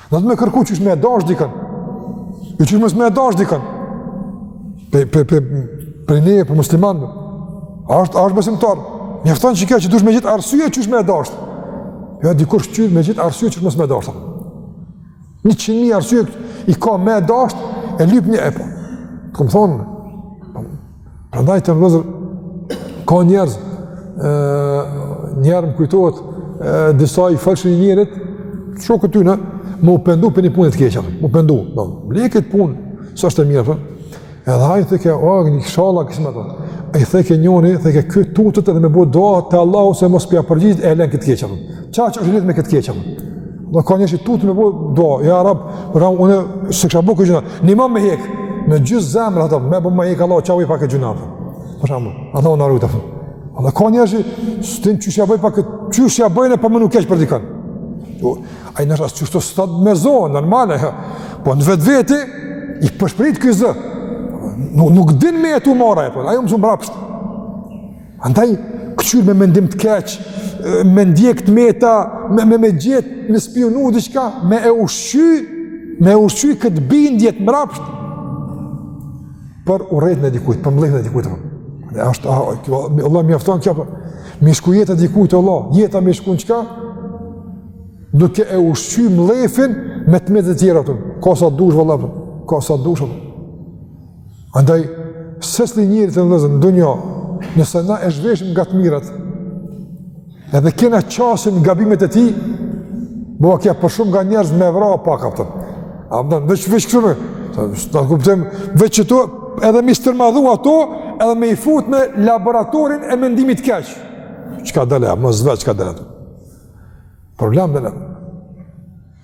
Do të me kërku qysh me dashtë dikën. Jo qysh mos me dashtë dikën. Pe, pe, pe, prej ne, prej musliman, është, është besimtar. Mjafton që kjo që dush me gjetë arsye qysh me e dashtë. Ja, jo, dikush që me gjetë arsye qysh mos me e dashtë. Njëqind e një arsye i ka me e dashtë, e lyp një epo. Domethënë, Prandaj vëllezër ka njerëz ë njëri m'kujtohet disa i folshin një njerit, shokët e tyne, me u pendu për një punë të keqe, me u pendu, bre, le këtë punë, s'është e mirë, edhe ai thojke, o, inshallah, kështu më thotë, e i thojke njoni, thojke, ky tutet edhe me bo dua te Allahu se mos po ia përgjigjet, e len këtë të keqe, qaq është lidhë me këtë të keqe, Ka njeri që tutet me bo dua, ja rab, për kam, unë s'e kisha bo këtë gjynah, një ma me hekë, me gjysë zemre, ato, me bo me hekë, Allah, çka boj pa këtë gjynah, për shembull, ato në arrujtë, ato. A ka njeri, s'di qysh ia boj pa këtë, qysh ia boj në për më nuk keq për dikën. Jo, a i nështë asë qyshtë s'e thotë me zo, normal, ja. po në vetë veti, i përshpërit ky zë, nuk, nuk din mendu mbarë, po, ai u mësu mbrapsht. Andaj, këqyrë me mendim të keq, me ndjek të metat, me, me, me gjetë, me spionu edhe çka, me e ushqy, me e ushqy këtë bindje të mbrapshtë, për urrejtjen e dikujt, për mllefin e dikujt, dhe ashtë, a, kjo, vallahi mjafton kjo, për, me i shku jeta dikujt, vallahi, jeta me i shku në çka, duke e ushqy mllefin me të meta të tjerëve, për, ka sa dush, vëlla, ka sa dush, për, Andaj, secili njeri, vëllezër, në dynja, nëse na e zhveshim nga të mirat, edhe kena qesim gabimet e tij, bojke për shumë nga njerëz me vra, po kupton. Domethënë, veç veç kur me, në kuptim, veç qato, edhe me i stërmadhu ato, edhe me i fut në laboratorin e mendimit të keq. Çka del, vëllezër, çka del. Problem del.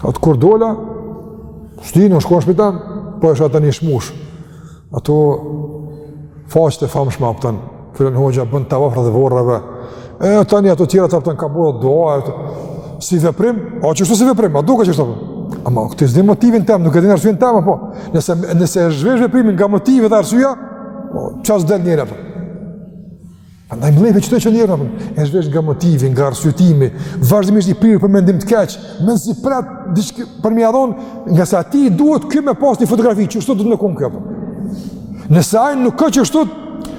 Atë kur dola, shti në shkonë shpitan, po e shata një shmush. Ato faqet e famshme pëtën, filan hoxha, bënd të vafra dhe vorrave. E tani ato tjera të pëtën ka bërë dhe dua, e të... si veprim, a qështu si veprim, a duket qështu pëtën. Ama, këtë s'di motivin tem, nuk e din arsyen teme, po. Nëse, nëse e zhvesh veprimin nga motivi dhe arsyeja, po, qas del njeri, po. Andaj më lejtë qëtë që njeri, apo, e zhvesh nga motivi, nga arsyetimi, vazhdimisht i prirë për mendim të keq, me si pratë, diçka, për mi adhonë, ngase ti duhet kjo me pas një fotografi, qështu duhet me konë kjo, apo. Nëse ajo nuk ka qështu,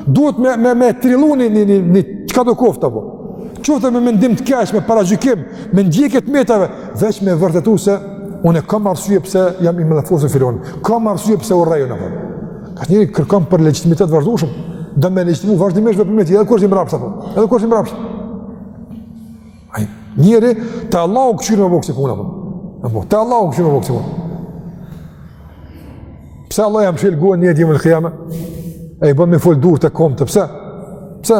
duhet me, me, me trillu një, një, një, një, çkado koftë, apo. Qoftë me mendim të keq, me paragjykim, me ndjekje t'metave, veç me vërtetu se, unë kam arsye pse jam i mllefosun n'filanin, kam arsye pse e urrej, apo. Ka njeri kërkon për legjitimitet të vazhdueshëm, do me legjitimu vazhdimisht veprimet, edhe kur osht mbrapsht apo, edhe kur osht mbrapsht. Ai njeri te Allahu kçi në boksi puna apo. Apo te Allahu kçi në boksi puna. Pse Allahu ja mshel gojën në ditën e kijametit? E i bën me fol durt e komt, pse? Pse?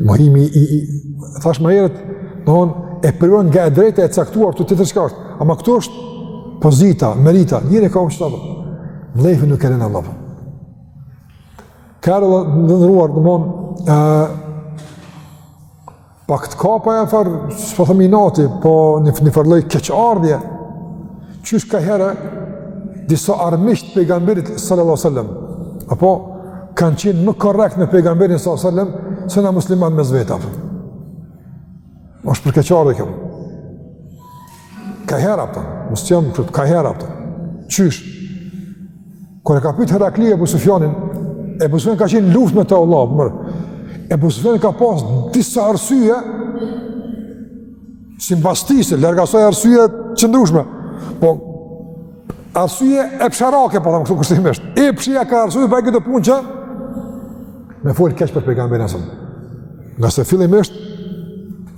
Mohimi i, i thash më herët, don e privon nga e drejta e caktuar të tjetrit çka është. Ama këtu është pozita, merita, njeri ka ushtë të Lehi nuk e lënë Allah. Kërë dhe në nëruar, në mon, e, pak kapak e farë, s'po them inati, po një, një farë lloj keqardhje, Qysh ka herë disa armiq të pejgamberit sallallahu alaihi wasallam apo kanë qenë më korrekt me pejgamberin sallallahu alaihi wasallam se na muslimanët mes vete. Osht për keqardhje kjo. Ka herë apo mos jam këtu ka herë apo. Qysh kur e ka pyet Herakli Ebu Sufjanin, Ebu Sufjani ka qenë n'luftë me të Allah, më. Ebu Sufjani ka pas disa arsye Sipas tij, se larg asaj arsye të qëndrueshme. Po arsye epsharake, po them kështu kushtimisht. Epshi ka arsye për këtë punë që me fol keq për pejgamberin a.s. Ngase fillimisht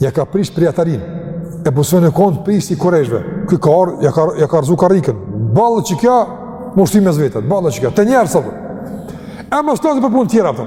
ja ka prish prijatarinë. Ebu Sufjani u kon prijës i kurejshve. Ky ka ardh, ja ka ja ka rrëzu karrikën. Ballë që kjo mushtim mes vete. Ballë që kjo. Te njerëzit apo. E mos të për punë tjera apo.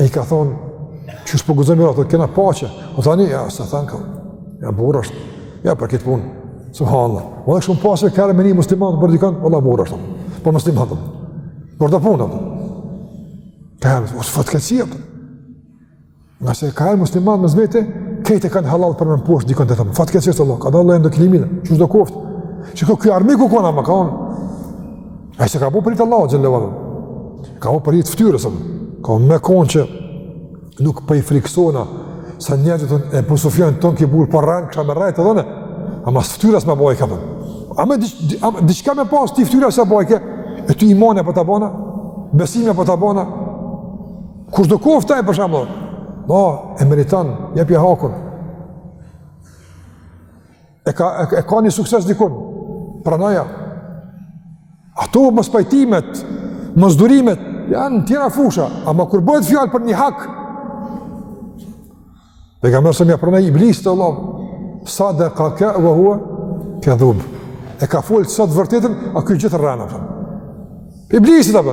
E i ka thonë, ti s'po guxon po miratë, kena paqe. O thani, ja, se thanë ka, ja, burrë është, ja, për këtë punë, subhanallah. O dhe shumë pache, kërë me një musliman, për dikën, valla burrë është, për po muslimat, për të punë, për. Ka e, osht fatkeqësi, për. Ngase ka edhe muslimanë mes vete, krejt e kanë hallall për me më poshë, dikën të them, fatkeqësi, Allah, ka dhe Allah e ndë këllimine, qysh do koftë. Që kjo armiku kona më ka onë, A se ka po për i të Allah, gjëllë Ka po për i të ftyrës, ka me konë që nuk për po i friksona, sa njerëzit të e për Sufjan të tonë ky burrë po rren, kisha me rrejtë, edhe ne, a mas ftyrës me bojë, ka për. A me diqka me pas ti ftyrës me bojë, ke? e ty imani po të bon, besimi po të bon, kushdo koftë ai për shamë, no, e meriton, jepja hakun. e ka, e, e ka një sukses dikun, pranoja. Ato mospajtimet, mosdurimet, janë tjera fusha, ama kur bohet fjalë për një hak, Pejgamberi ia pranoi Iblisit, tha, sadekake ve huve kedhub. E ka folë sot vërtetën, a ky gjithë rren, apo. Iblisit, apo.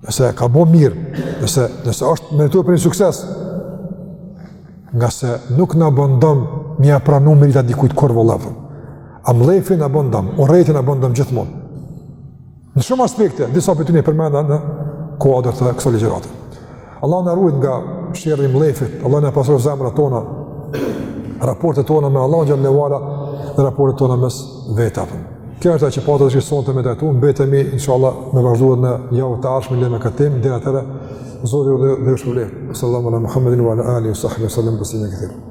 Nëse e ka bo mirë, nëse, nëse është meritor për një sukses, ngase nuk na bon dëm me ia pranu meritat dikujt kurrë, vëllazën. A mllefi na bon dëm, urrejtja na bon dëm gjithmonë. Në shumë aspekte, disa prej tyne i përmenda në kuadër të kësaj ligjërate. Allahu na rujt nga sherri i mllefit, Allahu na pastroftë zemrat tona, raportet tona me Allahun xhel-le ve ala, dhe raportet tona mes vete. Kjo është ta që pata që sonte me nda, mbetemi, insha Allah, me vazhdu në javët e ardhshme me këtë temë, deri atëherë, zodhjo dhe dhe shulli. Sallam ala Muhammedin wa ala alihi, sahbihi, sallam, teslimen kethira.